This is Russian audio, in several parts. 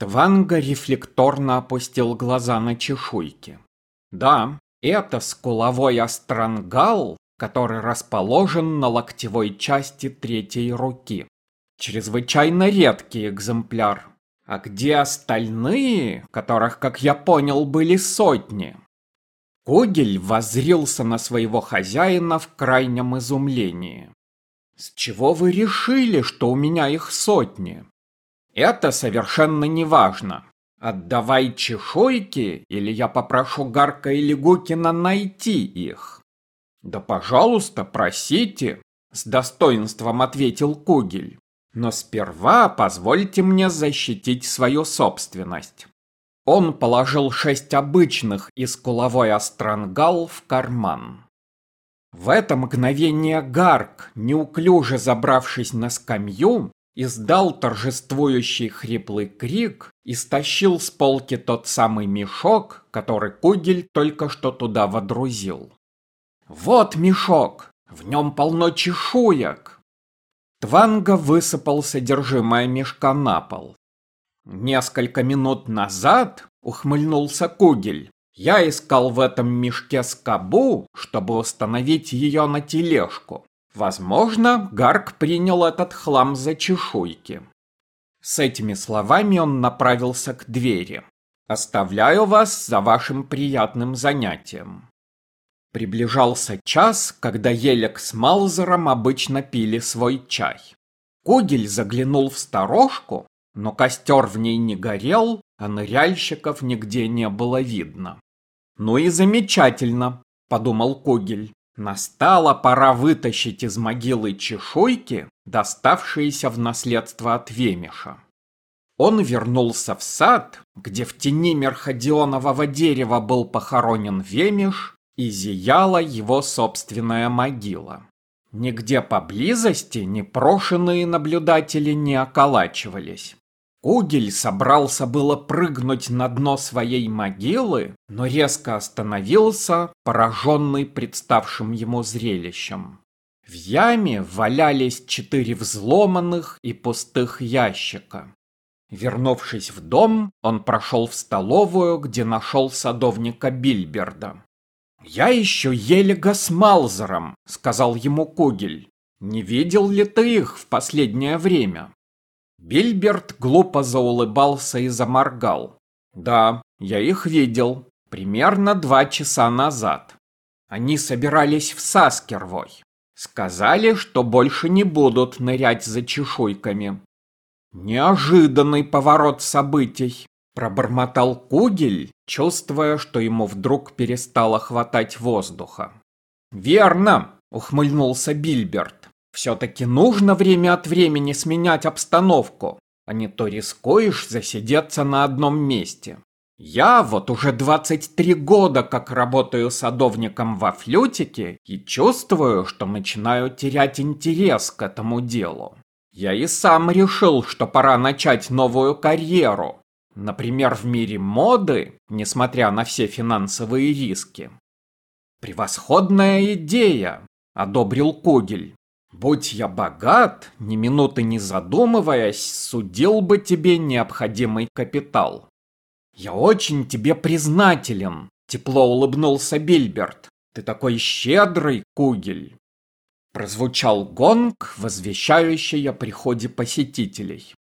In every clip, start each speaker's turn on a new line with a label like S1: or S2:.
S1: Тванга рефлекторно опустил глаза на чешуйки. Да, это скуловой астрангал, который расположен на локтевой части третьей руки. Чрезвычайно редкий экземпляр. А где остальные, которых, как я понял, были сотни? Кугель воззрился на своего хозяина в крайнем изумлении. «С чего вы решили, что у меня их сотни?» «Это совершенно неважно. Отдавай чешуйки, или я попрошу Гарка или Гукина найти их». «Да, пожалуйста, просите», — с достоинством ответил Кугель. «Но сперва позвольте мне защитить свою собственность». Он положил шесть обычных из куловой острангал в карман. В это мгновение Гарк, неуклюже забравшись на скамью, издал торжествующий хриплый крик и стащил с полки тот самый мешок, который Кугель только что туда водрузил. «Вот мешок! В нем полно чешуек!» Тванга высыпал содержимое мешка на пол. Несколько минут назад, ухмыльнулся Кугель, я искал в этом мешке скобу, чтобы установить ее на тележку. Возможно, Гарк принял этот хлам за чешуйки. С этими словами он направился к двери. «Оставляю вас за вашим приятным занятием». Приближался час, когда Елек с Малзером обычно пили свой чай. Кугель заглянул в сторожку но костер в ней не горел, а ныряльщиков нигде не было видно. «Ну и замечательно», — подумал Когель. Настала пора вытащить из могилы чешуйки, доставшиеся в наследство от Вемиша. Он вернулся в сад, где в тени мерходионового дерева был похоронен Вемиш, и зияла его собственная могила. Нигде поблизости непрошенные наблюдатели не околачивались. Угель собрался было прыгнуть на дно своей могилы, но резко остановился, пораженный представшим ему зрелищем. В яме валялись четыре взломанных и пустых ящика. Вернувшись в дом, он прошел в столовую, где нашел садовника Бильберда. «Я еще еле с Малзером», — сказал ему Кугель. «Не видел ли ты их в последнее время?» Бильберт глупо заулыбался и заморгал. «Да, я их видел. Примерно два часа назад. Они собирались в Саскервой. Сказали, что больше не будут нырять за чешуйками. Неожиданный поворот событий. Пробормотал Кугель, чувствуя, что ему вдруг перестало хватать воздуха. «Верно!» — ухмыльнулся Бильберт. Все-таки нужно время от времени сменять обстановку, а не то рискуешь засидеться на одном месте. Я вот уже 23 года как работаю садовником во флютике и чувствую, что начинаю терять интерес к этому делу. Я и сам решил, что пора начать новую карьеру. Например, в мире моды, несмотря на все финансовые риски. «Превосходная идея!» – одобрил Кугель. Будь я богат, ни минуты не задумываясь, судил бы тебе необходимый капитал. Я очень тебе признателен, тепло улыбнулся Бильберт. Ты такой щедрый, Кугель. Прозвучал гонг, возвещающий о приходе посетителей.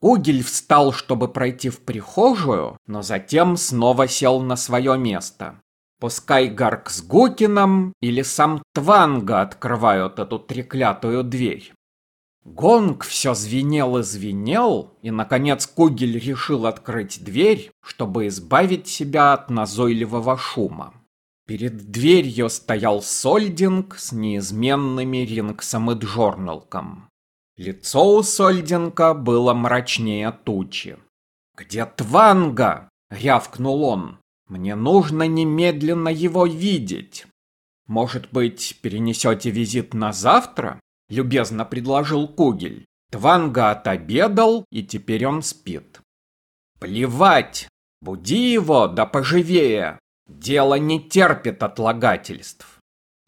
S1: Кугель встал, чтобы пройти в прихожую, но затем снова сел на свое место. Пускай Гарк с Гукином или сам Тванга открывают эту треклятую дверь. Гонг все звенел и звенел, и, наконец, Кугель решил открыть дверь, чтобы избавить себя от назойливого шума. Перед дверью стоял Сольдинг с неизменными рингсом и джорналком. Лицо у Сольдинга было мрачнее тучи. «Где Тванга?» — рявкнул он. Мне нужно немедленно его видеть. Может быть, перенесете визит на завтра? Любезно предложил Кугель. Тванга отобедал, и теперь он спит. Плевать! Буди его, да поживее! Дело не терпит отлагательств.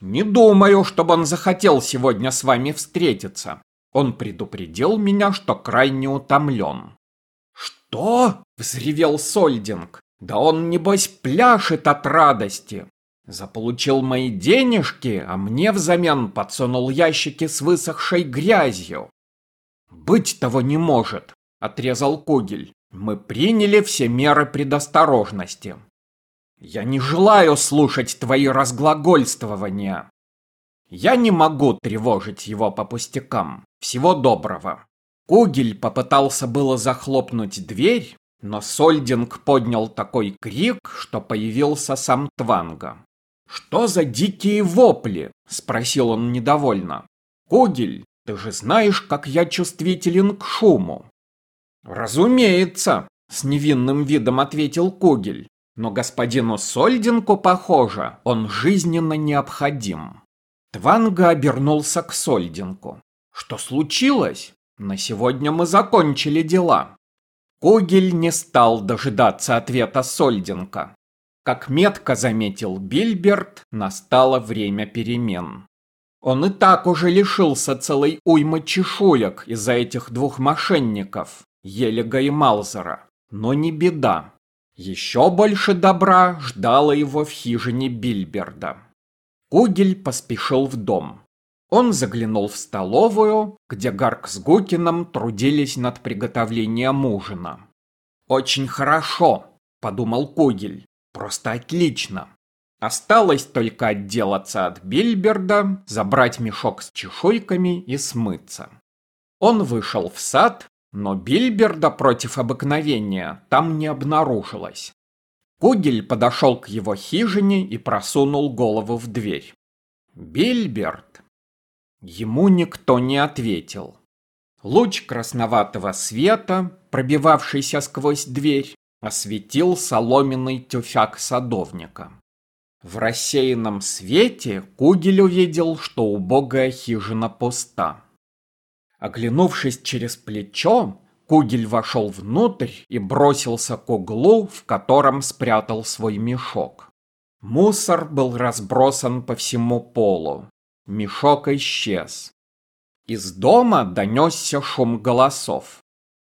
S1: Не думаю, чтобы он захотел сегодня с вами встретиться. Он предупредил меня, что крайне утомлен. «Что?» — Взревел Сольдинг. «Да он, небось, пляшет от радости!» Заполучил мои денежки, а мне взамен подсунул ящики с высохшей грязью. «Быть того не может», — отрезал Кугель. «Мы приняли все меры предосторожности». «Я не желаю слушать твои разглагольствования». «Я не могу тревожить его по пустякам. Всего доброго». Кугель попытался было захлопнуть дверь, но Сольдинг поднял такой крик, что появился сам Тванга. «Что за дикие вопли?» – спросил он недовольно. «Кугель, ты же знаешь, как я чувствителен к шуму». «Разумеется», – с невинным видом ответил Кугель. «Но господину Сольдинку, похоже, он жизненно необходим». Тванга обернулся к Сольдинку. «Что случилось? На сегодня мы закончили дела». Кугель не стал дожидаться ответа Сольдинка. Как метко заметил Бильберт, настало время перемен. Он и так уже лишился целой уймы чешуек из-за этих двух мошенников, Елега и Малзера. Но не беда. Еще больше добра ждало его в хижине Бильберда. Кугель поспешил в дом. Он заглянул в столовую, где Гарк с Гукином трудились над приготовлением ужина. «Очень хорошо», — подумал Кугель. «Просто отлично. Осталось только отделаться от Бильберда, забрать мешок с чешуйками и смыться». Он вышел в сад, но Бильберда против обыкновения там не обнаружилось. Кугель подошел к его хижине и просунул голову в дверь. «Бильберд!» Ему никто не ответил. Луч красноватого света, пробивавшийся сквозь дверь, осветил соломенный тюфяк садовника. В рассеянном свете Кугель увидел, что убогая хижина пуста. Оглянувшись через плечо, Кугель вошел внутрь и бросился к углу, в котором спрятал свой мешок. Мусор был разбросан по всему полу. Мешок исчез. Из дома донесся шум голосов.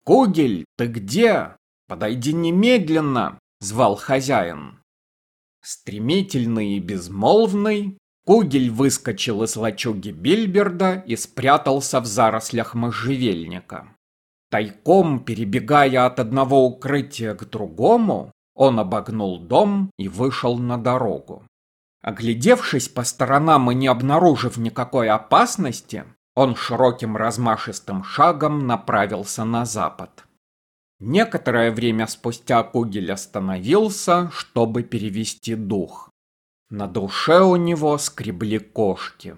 S1: «Кугель, ты где? Подойди немедленно!» — звал хозяин. Стремительный и безмолвный, Кугель выскочил из лачуги Бильберда и спрятался в зарослях можжевельника. Тайком, перебегая от одного укрытия к другому, он обогнул дом и вышел на дорогу. Оглядевшись по сторонам и не обнаружив никакой опасности, он широким размашистым шагом направился на запад. Некоторое время спустя Кугель остановился, чтобы перевести дух. На душе у него скребли кошки.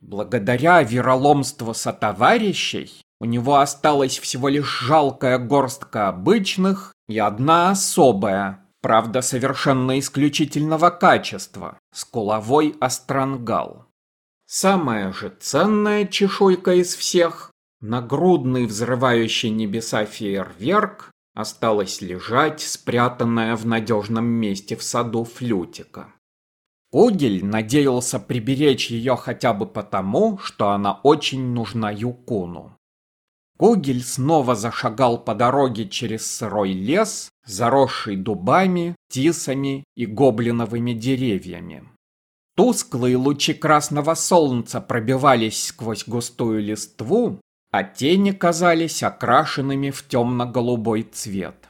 S1: Благодаря вероломству сотоварищей у него осталась всего лишь жалкая горстка обычных и одна особая, правда совершенно исключительного качества, скуловой астрангал. Самая же ценная чешуйка из всех, нагрудный взрывающий небеса фейерверк, осталась лежать, спрятанная в надежном месте в саду флютика. Угель надеялся приберечь ее хотя бы потому, что она очень нужна Юкуну. Кугель снова зашагал по дороге через сырой лес, заросший дубами, тисами и гоблиновыми деревьями. Тусклые лучи красного солнца пробивались сквозь густую листву, а тени казались окрашенными в темно-голубой цвет.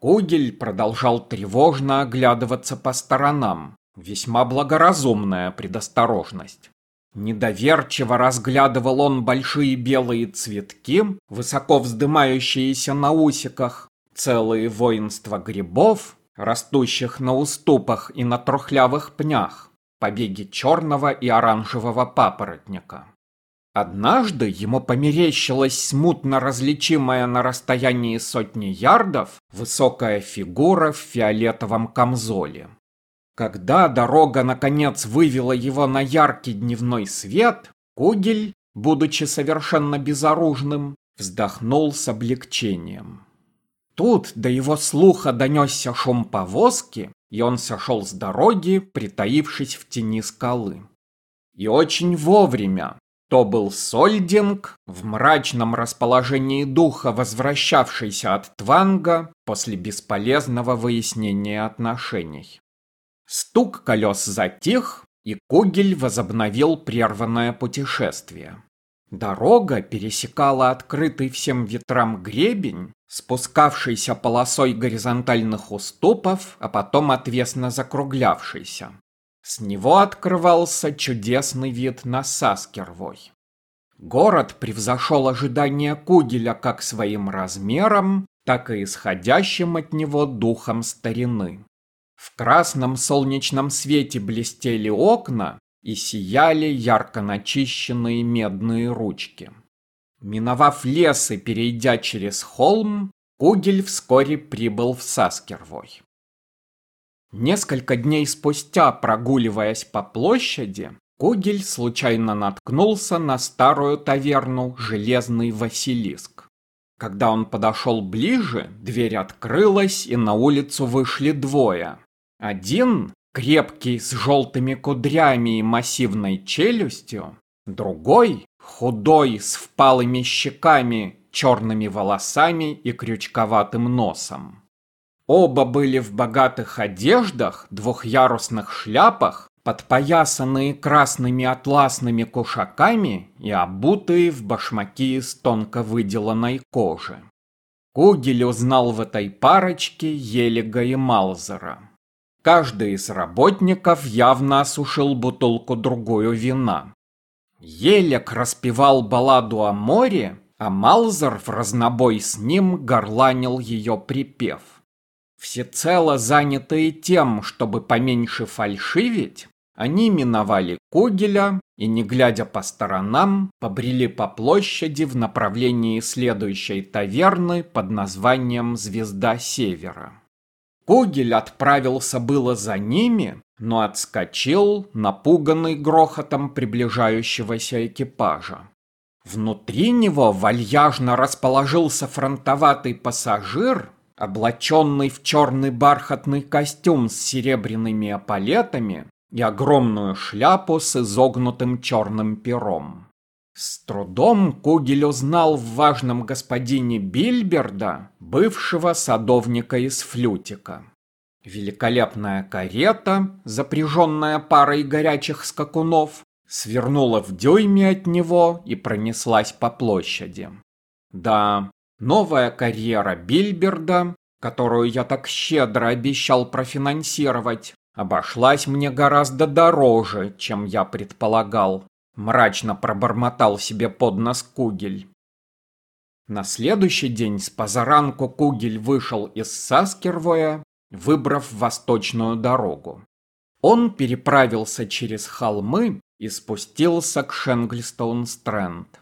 S1: Кугель продолжал тревожно оглядываться по сторонам, весьма благоразумная предосторожность. Недоверчиво разглядывал он большие белые цветки, высоко вздымающиеся на усиках, целые воинства грибов, растущих на уступах и на трухлявых пнях, побеги черного и оранжевого папоротника. Однажды ему померещилась смутно различимая на расстоянии сотни ярдов высокая фигура в фиолетовом камзоле. Когда дорога наконец вывела его на яркий дневной свет, Кугель, будучи совершенно безоружным, вздохнул с облегчением. Тут до его слуха донесся шум повозки, и он сошел с дороги, притаившись в тени скалы. И очень вовремя. то был Сольдинг, в мрачном расположении духа, возвращавшийся от Тванга после бесполезного выяснения отношений. Стук колес затих, и Кугель возобновил прерванное путешествие. Дорога пересекала открытый всем ветрам гребень, спускавшийся полосой горизонтальных уступов, а потом отвесно закруглявшийся. С него открывался чудесный вид на Саскервой. Город превзошел ожидания Кугеля как своим размером, так и исходящим от него духом старины. В красном солнечном свете блестели окна, и сияли ярко начищенные медные ручки. Миновав лес и перейдя через холм, Кугель вскоре прибыл в Саскервой. Несколько дней спустя, прогуливаясь по площади, Кугель случайно наткнулся на старую таверну «Железный Василиск». Когда он подошел ближе, дверь открылась, и на улицу вышли двое. Один крепкий, с желтыми кудрями и массивной челюстью, другой, худой, с впалыми щеками, черными волосами и крючковатым носом. Оба были в богатых одеждах, двухъярусных шляпах, подпоясанные красными атласными кушаками и обутые в башмаки из тонко выделанной кожи. Кугель узнал в этой парочке Елига и Малзера. Каждый из работников явно осушил бутылку-другую вина. Елек распевал балладу о море, а Малзер в разнобой с ним горланил ее припев. Всецело занятые тем, чтобы поменьше фальшивить, они миновали Кугеля и, не глядя по сторонам, побрели по площади в направлении следующей таверны под названием «Звезда Севера». Кугель отправился было за ними, но отскочил, напуганный грохотом приближающегося экипажа. Внутри него вальяжно расположился фронтоватый пассажир, облаченный в черный бархатный костюм с серебряными эполетами и огромную шляпу с изогнутым черным пером. С трудом Кугель узнал в важном господине Бильберда, бывшего садовника из флютика. Великолепная карета, запряженная парой горячих скакунов, свернула в дюйме от него и пронеслась по площади. Да, новая карьера Бильберда, которую я так щедро обещал профинансировать, обошлась мне гораздо дороже, чем я предполагал мрачно пробормотал себе под нос Кугель. На следующий день с позаранку Кугель вышел из Саскервоя, выбрав восточную дорогу. Он переправился через холмы и спустился к Шенглстоун-Стрэнд.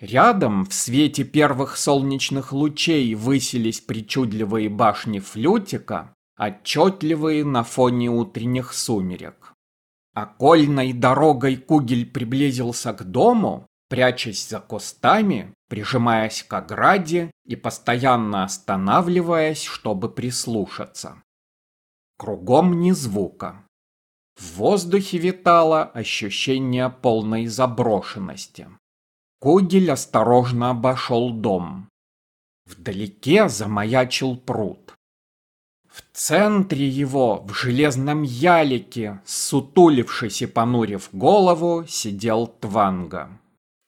S1: Рядом в свете первых солнечных лучей высились причудливые башни флютика, отчетливые на фоне утренних сумерек. Окольной дорогой Кугель приблизился к дому, прячась за кустами, прижимаясь к ограде и постоянно останавливаясь, чтобы прислушаться. Кругом ни звука. В воздухе витало ощущение полной заброшенности. Кугель осторожно обошел дом. Вдалеке замаячил пруд. В центре его, в железном ялике, сутулившись и понурив голову, сидел Тванга.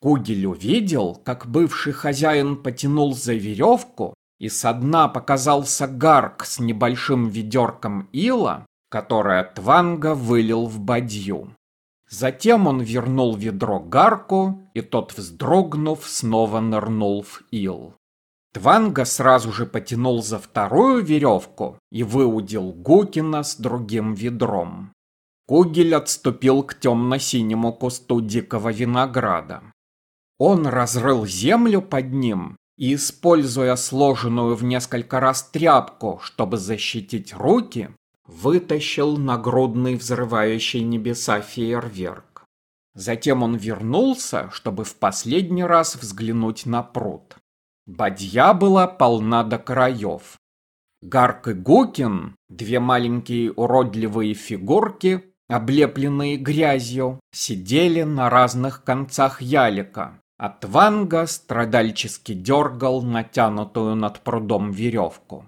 S1: Кугель увидел, как бывший хозяин потянул за веревку, и со дна показался гарк с небольшим ведерком ила, которое Тванга вылил в бадью. Затем он вернул ведро гарку, и тот, вздрогнув, снова нырнул в ил. Тванга сразу же потянул за вторую веревку и выудил Гукина с другим ведром. Кугель отступил к темно-синему кусту дикого винограда. Он разрыл землю под ним и, используя сложенную в несколько раз тряпку, чтобы защитить руки, вытащил нагрудный взрывающий небеса фейерверк. Затем он вернулся, чтобы в последний раз взглянуть на пруд. Бадья была полна до краев. Гарк и Гукин, две маленькие уродливые фигурки, облепленные грязью, сидели на разных концах ялика, а Тванга страдальчески дергал натянутую над прудом веревку.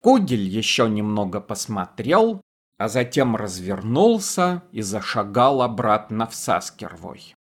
S1: Кудель еще немного посмотрел, а затем развернулся и зашагал обратно в Саскервой.